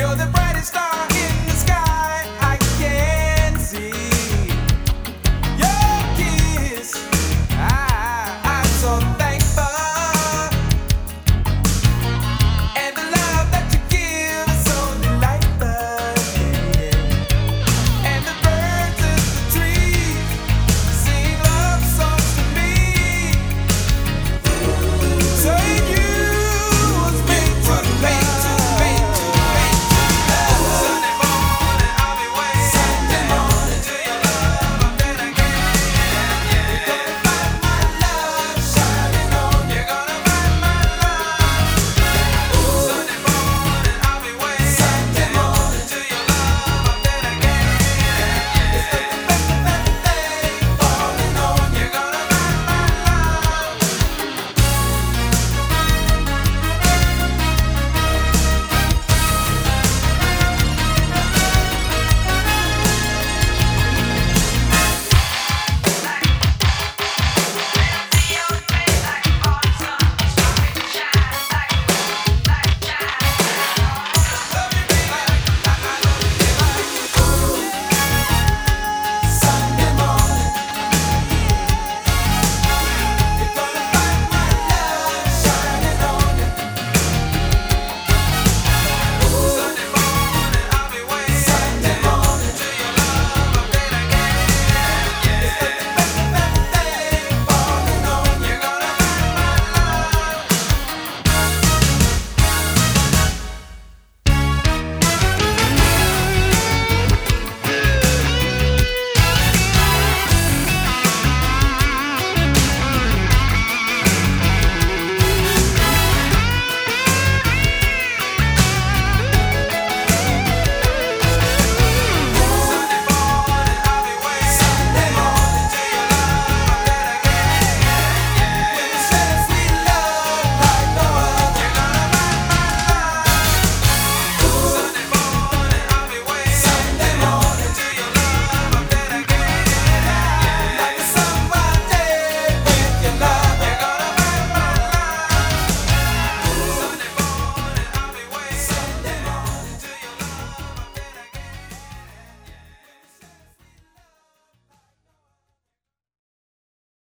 You're the